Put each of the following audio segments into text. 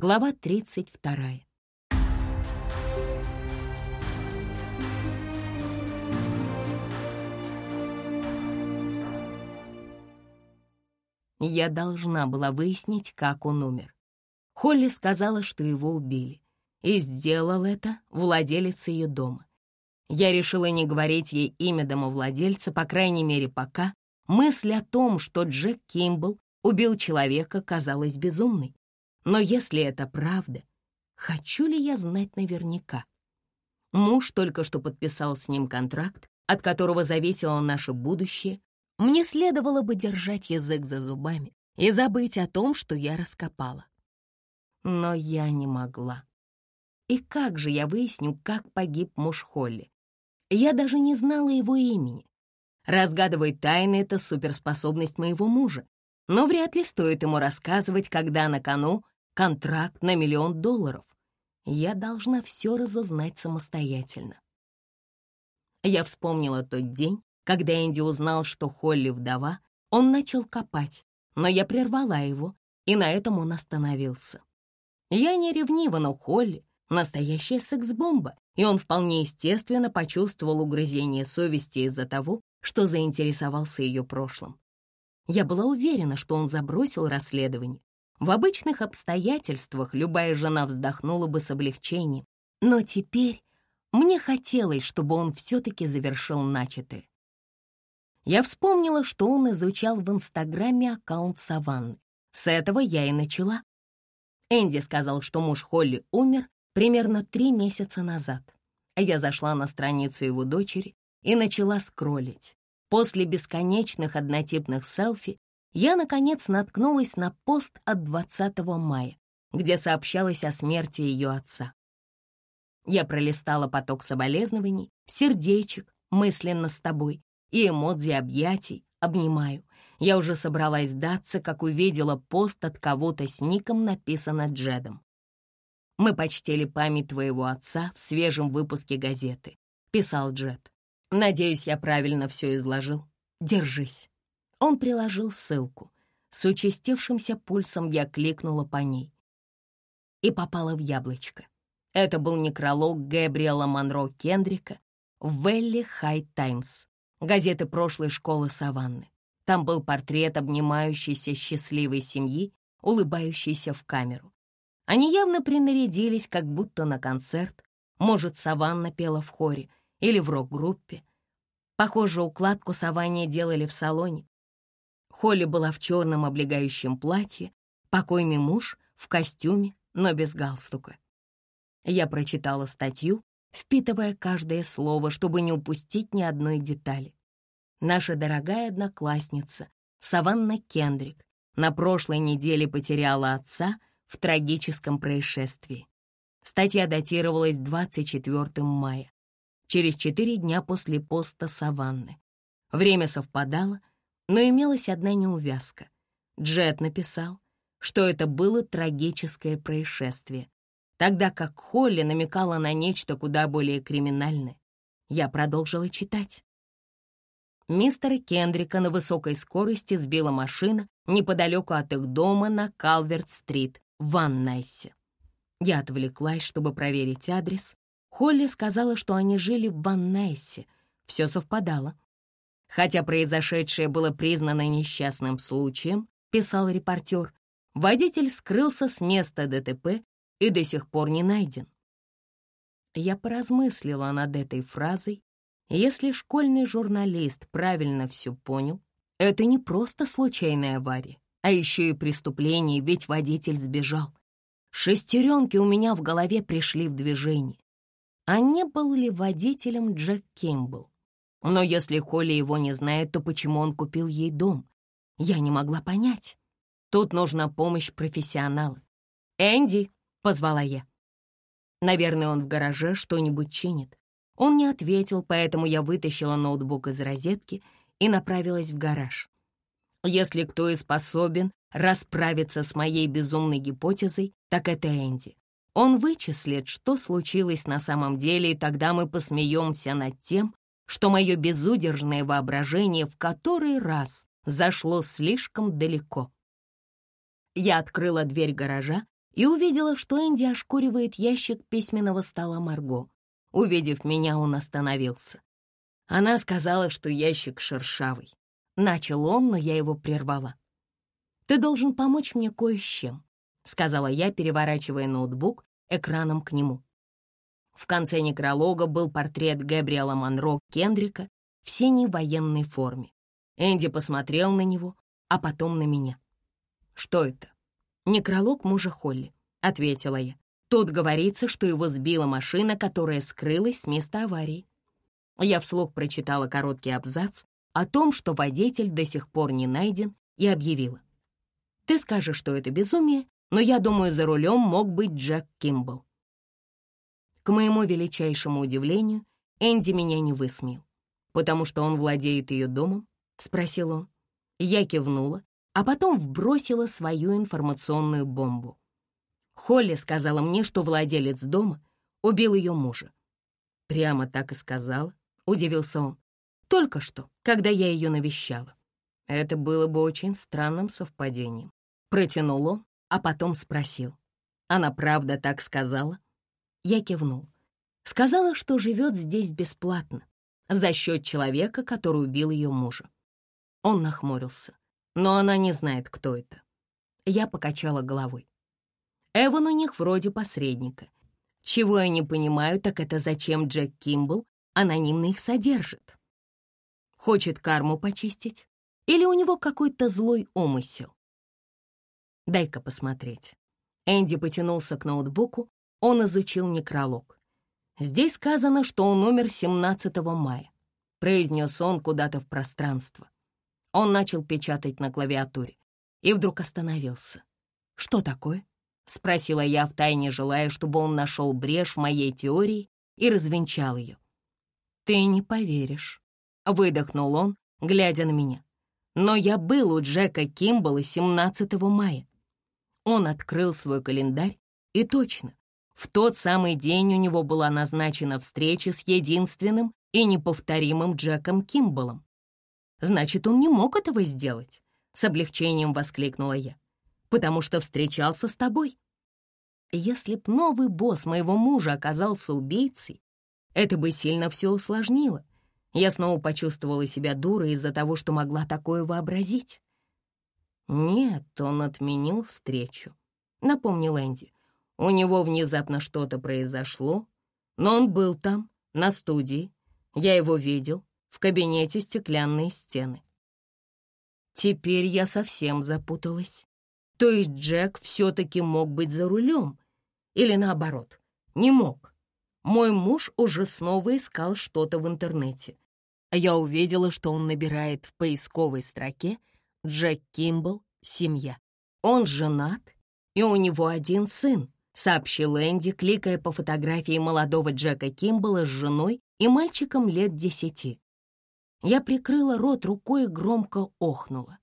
Глава 32. Я должна была выяснить, как он умер. Холли сказала, что его убили. И сделал это владелец ее дома. Я решила не говорить ей имя домовладельца, по крайней мере, пока. Мысль о том, что Джек Кимбл убил человека, казалась безумной. Но если это правда, хочу ли я знать наверняка? Муж только что подписал с ним контракт, от которого зависело наше будущее. Мне следовало бы держать язык за зубами и забыть о том, что я раскопала. Но я не могла. И как же я выясню, как погиб муж Холли? Я даже не знала его имени. Разгадывать тайны — это суперспособность моего мужа, но вряд ли стоит ему рассказывать, когда на кону контракт на миллион долларов. Я должна все разузнать самостоятельно. Я вспомнила тот день, когда Энди узнал, что Холли вдова, он начал копать, но я прервала его, и на этом он остановился. Я не ревнива, но Холли — настоящая секс-бомба, и он вполне естественно почувствовал угрызение совести из-за того, что заинтересовался ее прошлым. Я была уверена, что он забросил расследование. В обычных обстоятельствах любая жена вздохнула бы с облегчением, но теперь мне хотелось, чтобы он все-таки завершил начатое. Я вспомнила, что он изучал в Инстаграме аккаунт Саванны. С этого я и начала. Энди сказал, что муж Холли умер примерно три месяца назад. Я зашла на страницу его дочери и начала скроллить. После бесконечных однотипных селфи я, наконец, наткнулась на пост от 20 мая, где сообщалось о смерти ее отца. Я пролистала поток соболезнований, сердечек, мысленно с тобой, и эмодзи объятий, обнимаю. Я уже собралась сдаться, как увидела пост от кого-то с ником, написано Джедом. «Мы почтили память твоего отца в свежем выпуске газеты», — писал Джед. «Надеюсь, я правильно все изложил. Держись». Он приложил ссылку. С участившимся пульсом я кликнула по ней и попала в яблочко. Это был некролог Гэбриэла Монро Кендрика в Велли Хай Таймс, газеты прошлой школы Саванны. Там был портрет обнимающейся счастливой семьи, улыбающейся в камеру. Они явно принарядились, как будто на концерт. Может, Саванна пела в хоре или в рок-группе. Похоже, укладку Саванне делали в салоне. Холли была в черном облегающем платье, покойный муж в костюме, но без галстука. Я прочитала статью, впитывая каждое слово, чтобы не упустить ни одной детали. Наша дорогая одноклассница Саванна Кендрик на прошлой неделе потеряла отца в трагическом происшествии. Статья датировалась 24 мая, через четыре дня после поста Саванны. Время совпадало, но имелась одна неувязка. Джет написал, что это было трагическое происшествие, тогда как Холли намекала на нечто куда более криминальное. Я продолжила читать. Мистера Кендрика на высокой скорости сбила машина неподалеку от их дома на Калверт-стрит, в Ван Найсе. Я отвлеклась, чтобы проверить адрес. Холли сказала, что они жили в Ван Найсе. Все совпадало. Хотя произошедшее было признано несчастным случаем, писал репортер, водитель скрылся с места ДТП и до сих пор не найден. Я поразмыслила над этой фразой. Если школьный журналист правильно все понял, это не просто случайная авария, а еще и преступление, ведь водитель сбежал. Шестеренки у меня в голове пришли в движение. А не был ли водителем Джек Кимбл? Но если Холли его не знает, то почему он купил ей дом? Я не могла понять. Тут нужна помощь профессионала. «Энди!» — позвала я. Наверное, он в гараже что-нибудь чинит. Он не ответил, поэтому я вытащила ноутбук из розетки и направилась в гараж. Если кто и способен расправиться с моей безумной гипотезой, так это Энди. Он вычислит, что случилось на самом деле, и тогда мы посмеемся над тем, что мое безудержное воображение в который раз зашло слишком далеко. Я открыла дверь гаража и увидела, что Энди ошкуривает ящик письменного стола Марго. Увидев меня, он остановился. Она сказала, что ящик шершавый. Начал он, но я его прервала. «Ты должен помочь мне кое с чем», — сказала я, переворачивая ноутбук экраном к нему. В конце некролога был портрет Габриэла Монро Кендрика в синей военной форме. Энди посмотрел на него, а потом на меня. «Что это?» «Некролог мужа Холли», — ответила я. Тут говорится, что его сбила машина, которая скрылась с места аварии. Я вслух прочитала короткий абзац о том, что водитель до сих пор не найден, и объявила. «Ты скажешь, что это безумие, но я думаю, за рулем мог быть Джек Кимбл». К моему величайшему удивлению, Энди меня не высмеял. «Потому что он владеет ее домом?» — спросил он. Я кивнула, а потом вбросила свою информационную бомбу. Холли сказала мне, что владелец дома убил ее мужа. Прямо так и сказала, удивился он. Только что, когда я ее навещала. Это было бы очень странным совпадением. Протянул он, а потом спросил. Она правда так сказала? Я кивнул. Сказала, что живет здесь бесплатно, за счет человека, который убил ее мужа. Он нахмурился, но она не знает, кто это. Я покачала головой. Эван у них вроде посредника. Чего я не понимаю, так это зачем Джек Кимбл анонимно их содержит. Хочет карму почистить? Или у него какой-то злой умысел? Дай-ка посмотреть. Энди потянулся к ноутбуку, он изучил некролог. Здесь сказано, что он умер 17 мая. Произнес он куда-то в пространство. Он начал печатать на клавиатуре и вдруг остановился. Что такое? — спросила я, втайне желая, чтобы он нашел брешь в моей теории и развенчал ее. «Ты не поверишь», — выдохнул он, глядя на меня. «Но я был у Джека Кимбала 17 мая». Он открыл свой календарь, и точно, в тот самый день у него была назначена встреча с единственным и неповторимым Джеком Кимбалом. «Значит, он не мог этого сделать», — с облегчением воскликнула я потому что встречался с тобой. Если б новый босс моего мужа оказался убийцей, это бы сильно все усложнило. Я снова почувствовала себя дурой из-за того, что могла такое вообразить. «Нет, он отменил встречу», — напомнил Энди. «У него внезапно что-то произошло, но он был там, на студии. Я его видел, в кабинете стеклянные стены». Теперь я совсем запуталась. То есть Джек все-таки мог быть за рулем. Или наоборот, не мог. Мой муж уже снова искал что-то в интернете. Я увидела, что он набирает в поисковой строке «Джек Кимбл, семья». Он женат, и у него один сын, сообщил Энди, кликая по фотографии молодого Джека Кимбла с женой и мальчиком лет десяти. Я прикрыла рот рукой и громко охнула.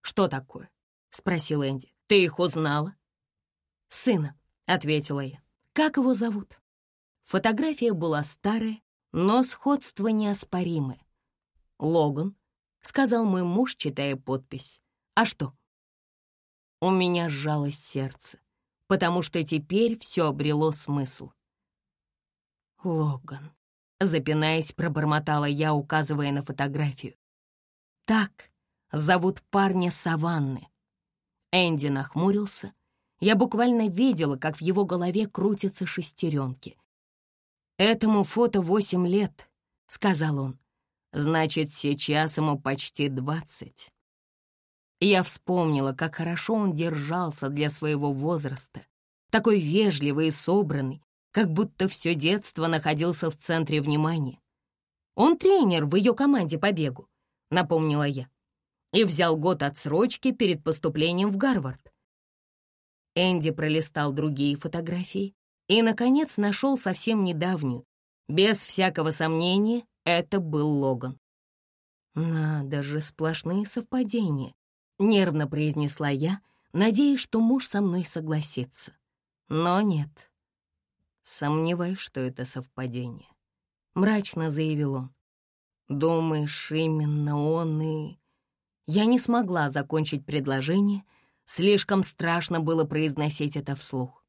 «Что такое?» — спросил Энди. «Ты их узнала?» «Сына», — ответила я. «Как его зовут?» Фотография была старая, но сходство неоспоримое. «Логан», — сказал мой муж, читая подпись. «А что?» У меня сжалось сердце, потому что теперь все обрело смысл. «Логан», — запинаясь, пробормотала я, указывая на фотографию. «Так зовут парня Саванны. Энди нахмурился. Я буквально видела, как в его голове крутятся шестеренки. «Этому фото восемь лет», — сказал он. «Значит, сейчас ему почти двадцать». Я вспомнила, как хорошо он держался для своего возраста, такой вежливый и собранный, как будто все детство находился в центре внимания. «Он тренер в ее команде по бегу», — напомнила я и взял год отсрочки перед поступлением в Гарвард. Энди пролистал другие фотографии и, наконец, нашел совсем недавнюю. Без всякого сомнения, это был Логан. «Надо же, сплошные совпадения», — нервно произнесла я, надеясь, что муж со мной согласится. Но нет. Сомневаюсь, что это совпадение. Мрачно заявил он. «Думаешь, именно он и...» Я не смогла закончить предложение, Слишком страшно было произносить это вслух.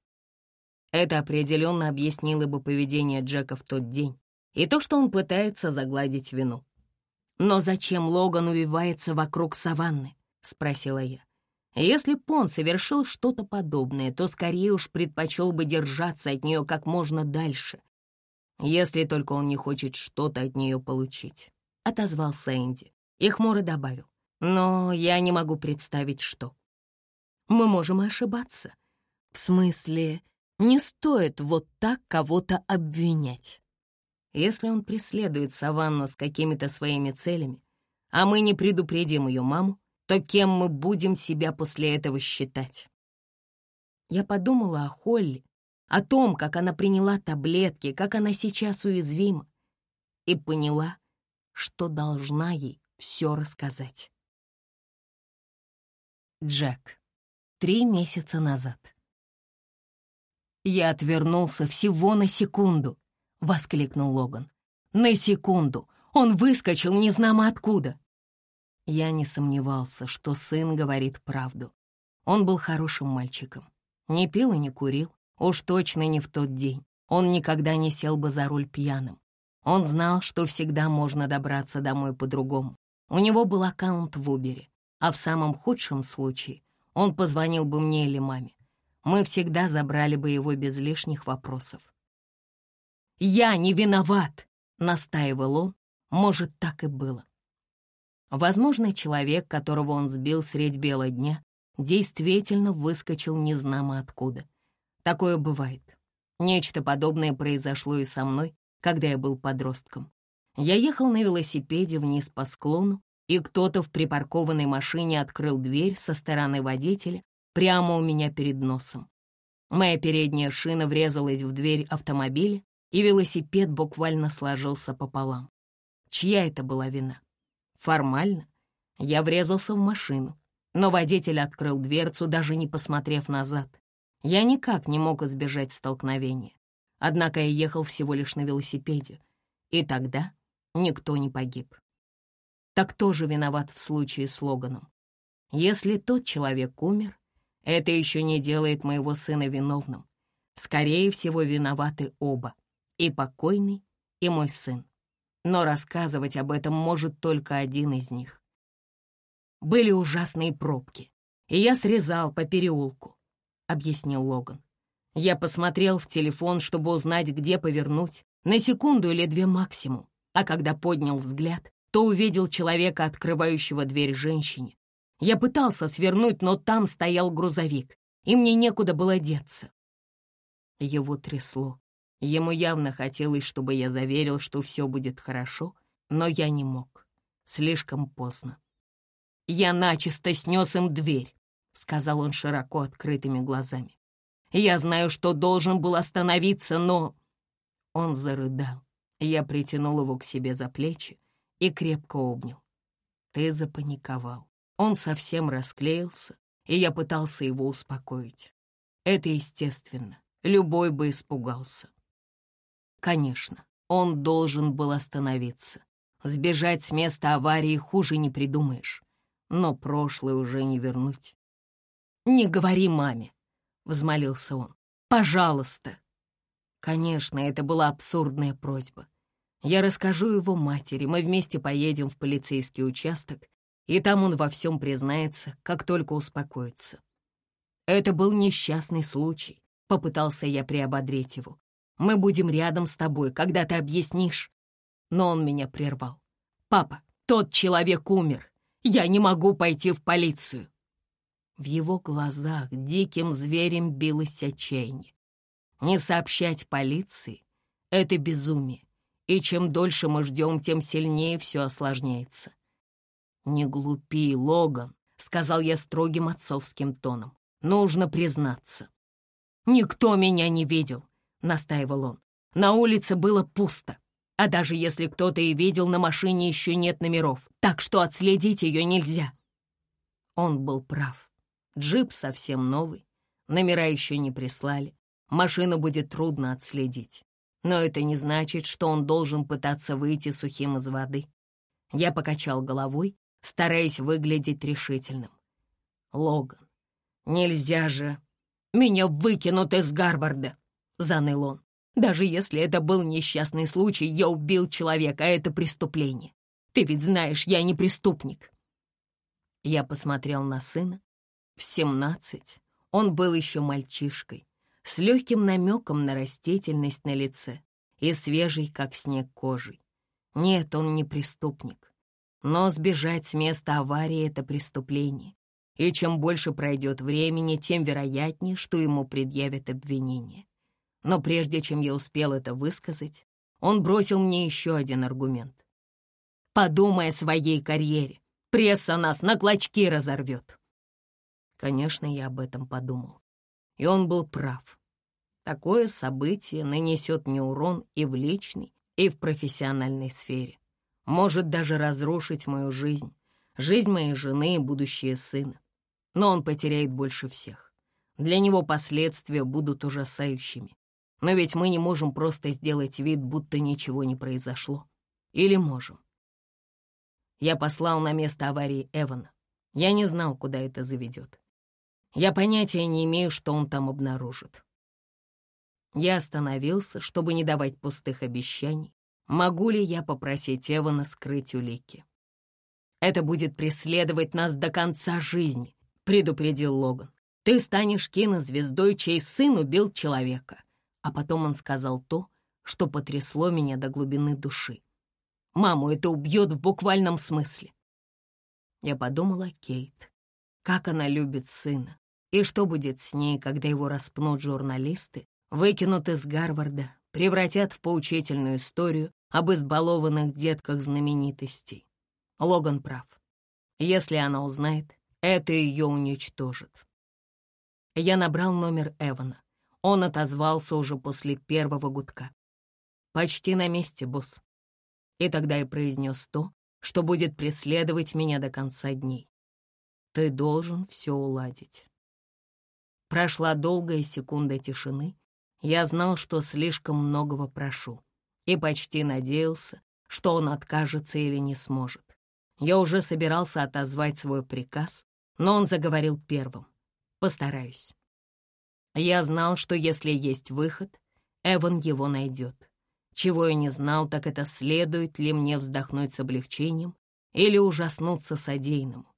Это определенно объяснило бы поведение Джека в тот день и то, что он пытается загладить вину. «Но зачем Логан увивается вокруг саванны?» — спросила я. «Если б он совершил что-то подобное, то скорее уж предпочел бы держаться от нее как можно дальше, если только он не хочет что-то от нее получить», — отозвался Энди и хмуро добавил. «Но я не могу представить, что». «Мы можем ошибаться. В смысле, не стоит вот так кого-то обвинять. Если он преследует Саванну с какими-то своими целями, а мы не предупредим ее маму, то кем мы будем себя после этого считать?» Я подумала о Холли о том, как она приняла таблетки, как она сейчас уязвима, и поняла, что должна ей все рассказать. Джек. Три месяца назад. «Я отвернулся всего на секунду», — воскликнул Логан. «На секунду! Он выскочил незнамо откуда!» Я не сомневался, что сын говорит правду. Он был хорошим мальчиком. Не пил и не курил, Уж точно не в тот день. Он никогда не сел бы за руль пьяным. Он знал, что всегда можно добраться домой по-другому. У него был аккаунт в Убере, а в самом худшем случае он позвонил бы мне или маме. Мы всегда забрали бы его без лишних вопросов. «Я не виноват!» — настаивал он. Может, так и было. Возможно, человек, которого он сбил средь бела дня, действительно выскочил незнамо откуда. Такое бывает. Нечто подобное произошло и со мной, когда я был подростком. Я ехал на велосипеде вниз по склону, и кто-то в припаркованной машине открыл дверь со стороны водителя прямо у меня перед носом. Моя передняя шина врезалась в дверь автомобиля, и велосипед буквально сложился пополам. Чья это была вина? Формально. Я врезался в машину, но водитель открыл дверцу, даже не посмотрев назад. Я никак не мог избежать столкновения. Однако я ехал всего лишь на велосипеде, и тогда никто не погиб. Так кто же виноват в случае с Логаном? Если тот человек умер, это еще не делает моего сына виновным. Скорее всего, виноваты оба, и покойный, и мой сын. Но рассказывать об этом может только один из них. Были ужасные пробки, и я срезал по переулку объяснил Логан. Я посмотрел в телефон, чтобы узнать, где повернуть, на секунду или две максимум, а когда поднял взгляд, то увидел человека, открывающего дверь женщине. Я пытался свернуть, но там стоял грузовик, и мне некуда было деться. Его трясло. Ему явно хотелось, чтобы я заверил, что все будет хорошо, но я не мог. Слишком поздно. Я начисто снес им дверь. — сказал он широко открытыми глазами. «Я знаю, что должен был остановиться, но...» Он зарыдал. Я притянул его к себе за плечи и крепко обнял. «Ты запаниковал». Он совсем расклеился, и я пытался его успокоить. Это естественно, любой бы испугался. Конечно, он должен был остановиться. Сбежать с места аварии хуже не придумаешь, но прошлое уже не вернуть. «Не говори маме», — взмолился он. «Пожалуйста». Конечно, это была абсурдная просьба. Я расскажу его матери, мы вместе поедем в полицейский участок, и там он во всем признается, как только успокоится. Это был несчастный случай, попытался я приободрить его. Мы будем рядом с тобой, когда ты объяснишь. Но он меня прервал. «Папа, тот человек умер. Я не могу пойти в полицию». В его глазах диким зверем билось отчаяние. Не сообщать полиции — это безумие, и чем дольше мы ждем, тем сильнее все осложняется. «Не глупи, Логан», — сказал я строгим отцовским тоном. «Нужно признаться». «Никто меня не видел», — настаивал он. «На улице было пусто, а даже если кто-то и видел, на машине еще нет номеров, так что отследить ее нельзя». Он был прав. Джип совсем новый, номера еще не прислали, машину будет трудно отследить. Но это не значит, что он должен пытаться выйти сухим из воды. Я покачал головой, стараясь выглядеть решительным. Логан, Нельзя же. Меня выкинут из Гарварда, заныл он. Даже если это был несчастный случай, я убил человека, а это преступление. Ты ведь знаешь, я не преступник. Я посмотрел на сына. В семнадцать он был еще мальчишкой, с легким намеком на растительность на лице и свежей, как снег, кожей. Нет, он не преступник. Но сбежать с места аварии — это преступление. И чем больше пройдет времени, тем вероятнее, что ему предъявят обвинение. Но прежде чем я успел это высказать, он бросил мне еще один аргумент. «Подумай о своей карьере. Пресса нас на клочки разорвет». Конечно, я об этом подумал. И он был прав. Такое событие нанесет мне урон и в личной, и в профессиональной сфере. Может даже разрушить мою жизнь, жизнь моей жены и будущее сына. Но он потеряет больше всех. Для него последствия будут ужасающими. Но ведь мы не можем просто сделать вид, будто ничего не произошло. Или можем? Я послал на место аварии Эвана. Я не знал, куда это заведет. Я понятия не имею, что он там обнаружит. Я остановился, чтобы не давать пустых обещаний. Могу ли я попросить Эвана скрыть улики? «Это будет преследовать нас до конца жизни», — предупредил Логан. «Ты станешь кинозвездой, чей сын убил человека». А потом он сказал то, что потрясло меня до глубины души. «Маму это убьет в буквальном смысле». Я подумала Кейт, как она любит сына, и что будет с ней, когда его распнут журналисты, выкинут из Гарварда, превратят в поучительную историю об избалованных детках знаменитостей. Логан прав. Если она узнает, это ее уничтожит. Я набрал номер Эвана. Он отозвался уже после первого гудка. «Почти на месте, босс». И тогда я произнес то, что будет преследовать меня до конца дней. Ты должен все уладить. Прошла долгая секунда тишины, я знал, что слишком многого прошу, и почти надеялся, что он откажется или не сможет. Я уже собирался отозвать свой приказ, но он заговорил первым. Постараюсь. Я знал, что если есть выход, Эван его найдет. Чего я не знал, так это следует ли мне вздохнуть с облегчением или ужаснуться содеянному.